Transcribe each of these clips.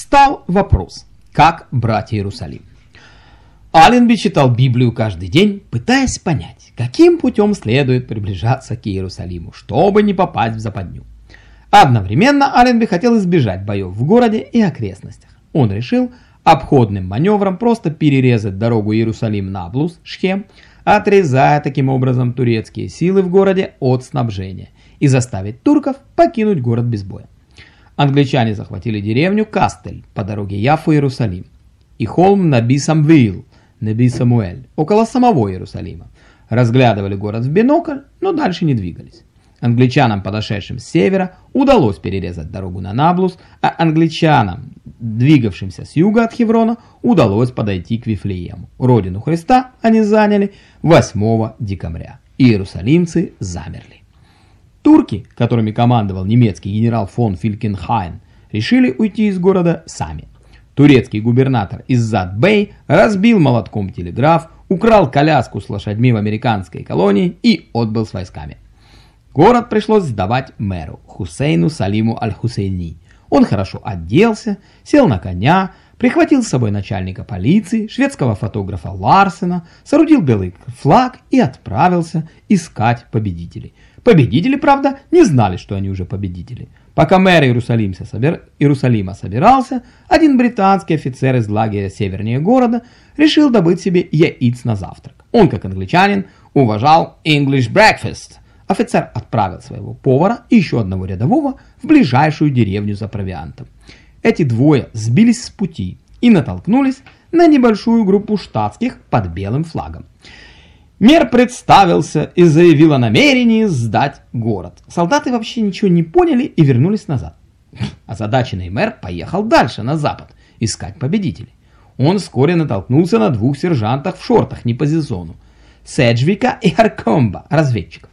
встал вопрос, как брать Иерусалим. Аленби читал Библию каждый день, пытаясь понять, каким путем следует приближаться к Иерусалиму, чтобы не попасть в западню. Одновременно Аленби хотел избежать боев в городе и окрестностях. Он решил обходным маневром просто перерезать дорогу Иерусалим-Наблус, Шхем, отрезая таким образом турецкие силы в городе от снабжения и заставить турков покинуть город без боя. Англичане захватили деревню Кастель по дороге Яфу-Иерусалим и холм Наби-Самвил, Наби-Самуэль, около самого Иерусалима. Разглядывали город в бинокль, но дальше не двигались. Англичанам, подошедшим с севера, удалось перерезать дорогу на Наблус, а англичанам, двигавшимся с юга от Хеврона, удалось подойти к Вифлеему. Родину Христа они заняли 8 декабря. Иерусалимцы замерли. Турки, которыми командовал немецкий генерал фон Филькенхайн, решили уйти из города сами. Турецкий губернатор Иззад-Бей разбил молотком телеграф, украл коляску с лошадьми в американской колонии и отбыл с войсками. Город пришлось сдавать мэру Хусейну Салиму Аль-Хусейни. Он хорошо оделся, сел на коня, прихватил с собой начальника полиции, шведского фотографа Ларсена, соорудил белый флаг и отправился искать победителей. Победители, правда, не знали, что они уже победители. Пока мэр. Иерусалима собирался, один британский офицер из лагеря севернее города решил добыть себе яиц на завтрак. Он, как англичанин, уважал English breakfast – Офицер отправил своего повара и еще одного рядового в ближайшую деревню за провиантом. Эти двое сбились с пути и натолкнулись на небольшую группу штатских под белым флагом. Мэр представился и заявил о намерении сдать город. Солдаты вообще ничего не поняли и вернулись назад. Озадаченный мэр поехал дальше, на запад, искать победителей. Он вскоре натолкнулся на двух сержантах в шортах не по сезону. Седжвика и Аркомба, разведчиков.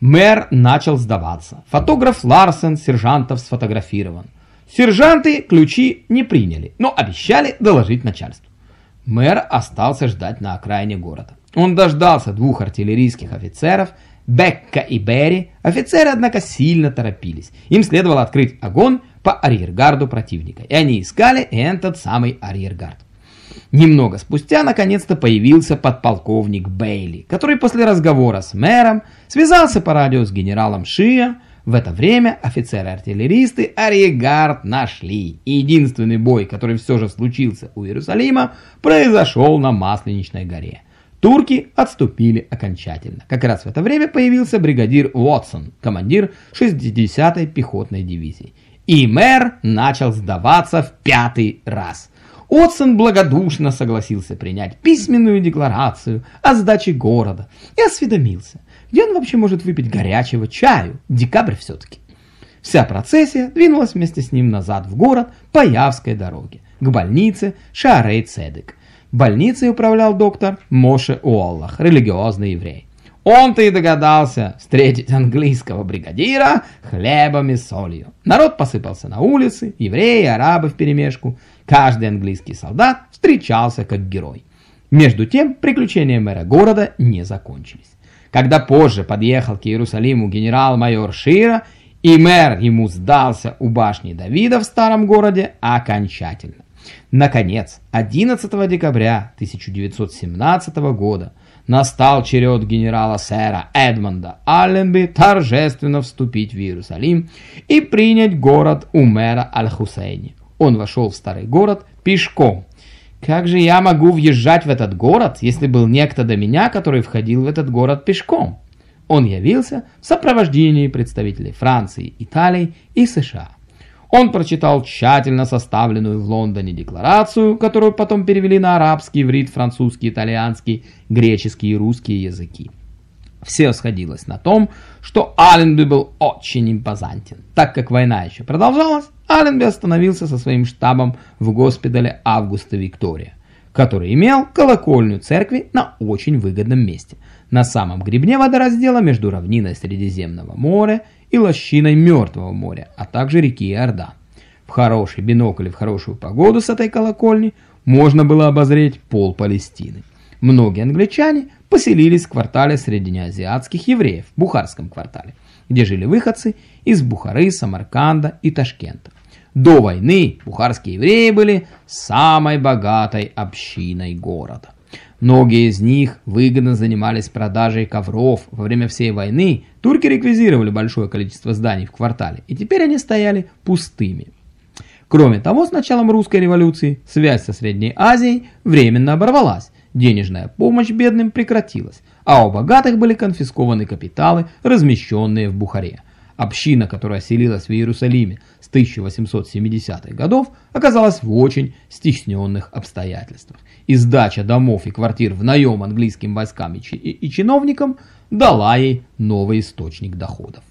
Мэр начал сдаваться. Фотограф Ларсен сержантов сфотографирован. Сержанты ключи не приняли, но обещали доложить начальству. Мэр остался ждать на окраине города. Он дождался двух артиллерийских офицеров, Бекка и Берри. Офицеры, однако, сильно торопились. Им следовало открыть огонь по арьергарду противника. И они искали этот самый арьергард. Немного спустя наконец-то появился подполковник Бейли, который после разговора с мэром связался по радио с генералом Шия. В это время офицеры-артиллеристы Ариегард нашли. И единственный бой, который все же случился у Иерусалима, произошел на Масленичной горе. Турки отступили окончательно. Как раз в это время появился бригадир Уотсон, командир 60-й пехотной дивизии. И мэр начал сдаваться в пятый раз. Отсон благодушно согласился принять письменную декларацию о сдаче города и осведомился, где он вообще может выпить горячего чаю, декабрь все-таки. Вся процессия двинулась вместе с ним назад в город по Явской дороге, к больнице Шарей Цедек. Больницей управлял доктор Моше Уоллах, религиозный еврей. Он-то и догадался встретить английского бригадира хлебом и солью. Народ посыпался на улицы, евреи, арабы вперемешку. Каждый английский солдат встречался как герой. Между тем, приключения мэра города не закончились. Когда позже подъехал к Иерусалиму генерал-майор Шира, и мэр ему сдался у башни Давида в старом городе окончательно. Наконец, 11 декабря 1917 года настал черед генерала сэра Эдмонда Алленби торжественно вступить в Иерусалим и принять город у мэра Аль-Хусейни. Он вошел в старый город пешком. Как же я могу въезжать в этот город, если был некто до меня, который входил в этот город пешком? Он явился в сопровождении представителей Франции, Италии и США. Он прочитал тщательно составленную в Лондоне декларацию, которую потом перевели на арабский, иврит, французский, итальянский, греческий и русский языки. Все сходилось на том, что Алленби был очень импозантен. Так как война еще продолжалась, Алленби остановился со своим штабом в госпитале Августа Виктория, который имел колокольню церкви на очень выгодном месте, на самом гребне водораздела между равниной Средиземного моря и лощиной Мертвого моря, а также реки Иордан. В хороший бинокль и в хорошую погоду с этой колокольни можно было обозреть пол Палестины. Многие англичане поселились в квартале среднеазиатских евреев, Бухарском квартале, где жили выходцы из Бухары, Самарканда и Ташкента. До войны бухарские евреи были самой богатой общиной города. Многие из них выгодно занимались продажей ковров. Во время всей войны турки реквизировали большое количество зданий в квартале, и теперь они стояли пустыми. Кроме того, с началом русской революции связь со Средней Азией временно оборвалась, денежная помощь бедным прекратилась, а у богатых были конфискованы капиталы, размещенные в Бухаре. Община, которая селилась в Иерусалиме с 1870-х годов, оказалась в очень стесненных обстоятельствах. И сдача домов и квартир в наем английским войскам и, и чиновникам дала ей новый источник доходов.